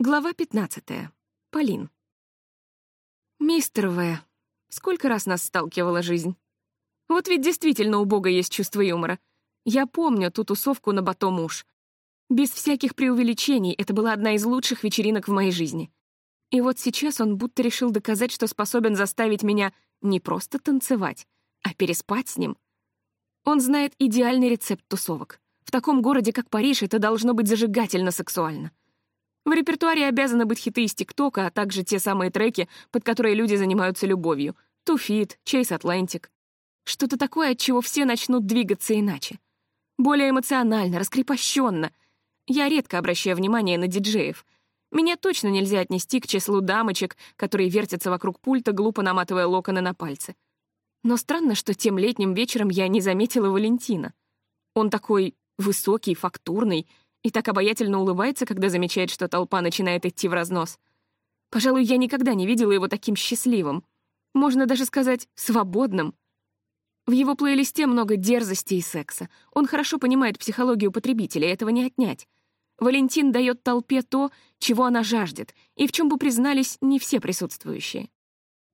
Глава 15. Полин. Мистер В. Сколько раз нас сталкивала жизнь? Вот ведь действительно у Бога есть чувство юмора. Я помню ту тусовку на Батом уж. Без всяких преувеличений, это была одна из лучших вечеринок в моей жизни. И вот сейчас он будто решил доказать, что способен заставить меня не просто танцевать, а переспать с ним. Он знает идеальный рецепт тусовок. В таком городе, как Париж, это должно быть зажигательно сексуально. В репертуаре обязаны быть хиты из ТикТока, а также те самые треки, под которые люди занимаются любовью. Feet, Chase Atlantic. Что-то такое, от чего все начнут двигаться иначе. Более эмоционально, раскрепощенно. Я редко обращаю внимание на диджеев. Меня точно нельзя отнести к числу дамочек, которые вертятся вокруг пульта, глупо наматывая локоны на пальцы. Но странно, что тем летним вечером я не заметила Валентина. Он такой высокий, фактурный — и так обаятельно улыбается, когда замечает, что толпа начинает идти в разнос. Пожалуй, я никогда не видела его таким счастливым. Можно даже сказать, свободным. В его плейлисте много дерзости и секса. Он хорошо понимает психологию потребителя, этого не отнять. Валентин дает толпе то, чего она жаждет, и в чем бы признались не все присутствующие.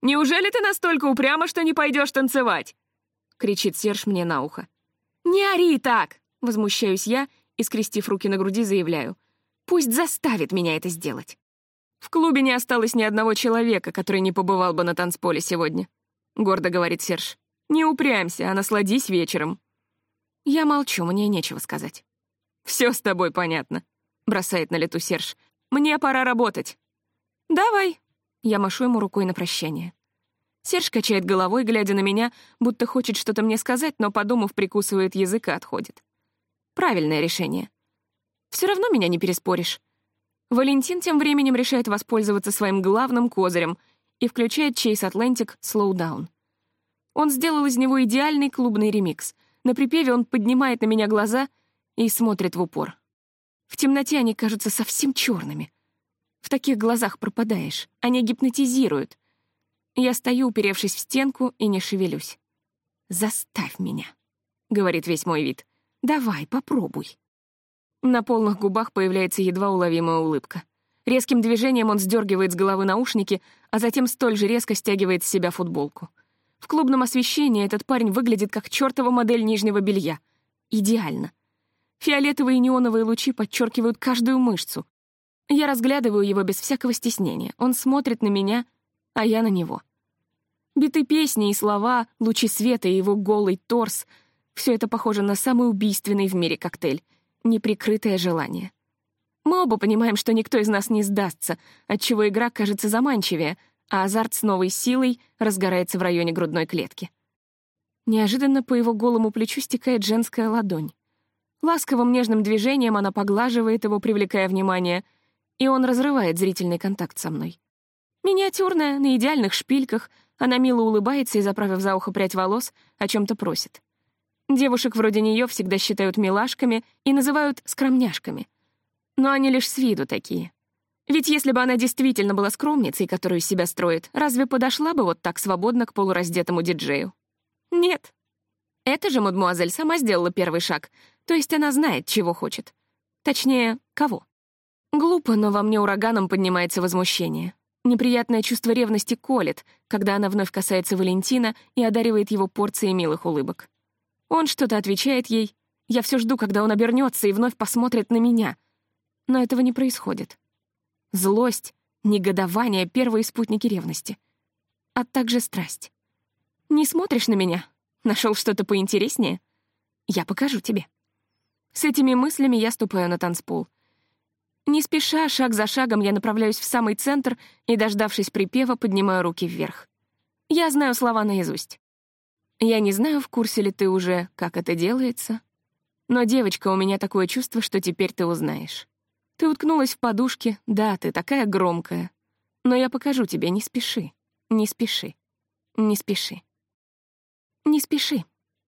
«Неужели ты настолько упряма, что не пойдешь танцевать?» — кричит Серж мне на ухо. «Не ори так!» — возмущаюсь я и, скрестив руки на груди, заявляю. «Пусть заставит меня это сделать». «В клубе не осталось ни одного человека, который не побывал бы на танцполе сегодня», — гордо говорит Серж. «Не упрямься, а насладись вечером». Я молчу, мне нечего сказать. «Все с тобой понятно», — бросает на лету Серж. «Мне пора работать». «Давай». Я машу ему рукой на прощание. Серж качает головой, глядя на меня, будто хочет что-то мне сказать, но, подумав, прикусывает язык и отходит. Правильное решение. Все равно меня не переспоришь. Валентин тем временем решает воспользоваться своим главным козырем и включает Chase Atlantic Slow Down. Он сделал из него идеальный клубный ремикс. На припеве он поднимает на меня глаза и смотрит в упор. В темноте они кажутся совсем черными. В таких глазах пропадаешь, они гипнотизируют. Я стою, уперевшись в стенку, и не шевелюсь. «Заставь меня», — говорит весь мой вид. Давай, попробуй». На полных губах появляется едва уловимая улыбка. Резким движением он сдергивает с головы наушники, а затем столь же резко стягивает с себя футболку. В клубном освещении этот парень выглядит как чертова модель нижнего белья. Идеально. Фиолетовые и неоновые лучи подчеркивают каждую мышцу. Я разглядываю его без всякого стеснения. Он смотрит на меня, а я на него. Биты песни и слова, лучи света и его голый торс — все это похоже на самый убийственный в мире коктейль — неприкрытое желание. Мы оба понимаем, что никто из нас не сдастся, отчего игра кажется заманчивее, а азарт с новой силой разгорается в районе грудной клетки. Неожиданно по его голому плечу стекает женская ладонь. Ласковым нежным движением она поглаживает его, привлекая внимание, и он разрывает зрительный контакт со мной. Миниатюрная, на идеальных шпильках, она мило улыбается и, заправив за ухо прядь волос, о чем то просит. Девушек вроде нее всегда считают милашками и называют скромняшками. Но они лишь с виду такие. Ведь если бы она действительно была скромницей, которую себя строит, разве подошла бы вот так свободно к полураздетому диджею? Нет. Эта же мадмуазель сама сделала первый шаг, то есть она знает, чего хочет. Точнее, кого. Глупо, но во мне ураганом поднимается возмущение. Неприятное чувство ревности колет, когда она вновь касается Валентина и одаривает его порцией милых улыбок. Он что-то отвечает ей. Я все жду, когда он обернется и вновь посмотрит на меня. Но этого не происходит. Злость, негодование — первые спутники ревности. А также страсть. Не смотришь на меня? Нашел что-то поинтереснее? Я покажу тебе. С этими мыслями я ступаю на танцпол. Не спеша, шаг за шагом, я направляюсь в самый центр и, дождавшись припева, поднимаю руки вверх. Я знаю слова наизусть. Я не знаю, в курсе ли ты уже, как это делается, но, девочка, у меня такое чувство, что теперь ты узнаешь. Ты уткнулась в подушке, да, ты такая громкая. Но я покажу тебе, не спеши, не спеши, не спеши. Не спеши.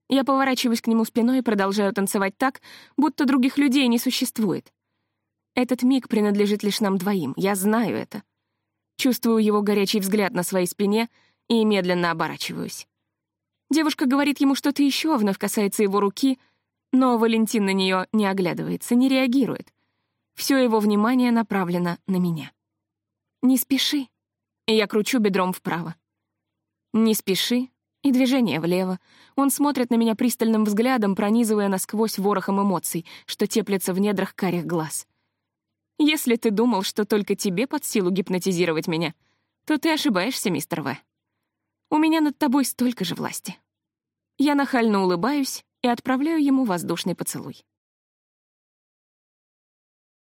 Я поворачиваюсь к нему спиной и продолжаю танцевать так, будто других людей не существует. Этот миг принадлежит лишь нам двоим, я знаю это. Чувствую его горячий взгляд на своей спине и медленно оборачиваюсь. Девушка говорит ему что-то еще, вновь касается его руки, но Валентин на нее не оглядывается, не реагирует. Все его внимание направлено на меня. «Не спеши». Я кручу бедром вправо. «Не спеши». И движение влево. Он смотрит на меня пристальным взглядом, пронизывая насквозь ворохом эмоций, что теплится в недрах карих глаз. «Если ты думал, что только тебе под силу гипнотизировать меня, то ты ошибаешься, мистер В. У меня над тобой столько же власти». Я нахально улыбаюсь и отправляю ему воздушный поцелуй.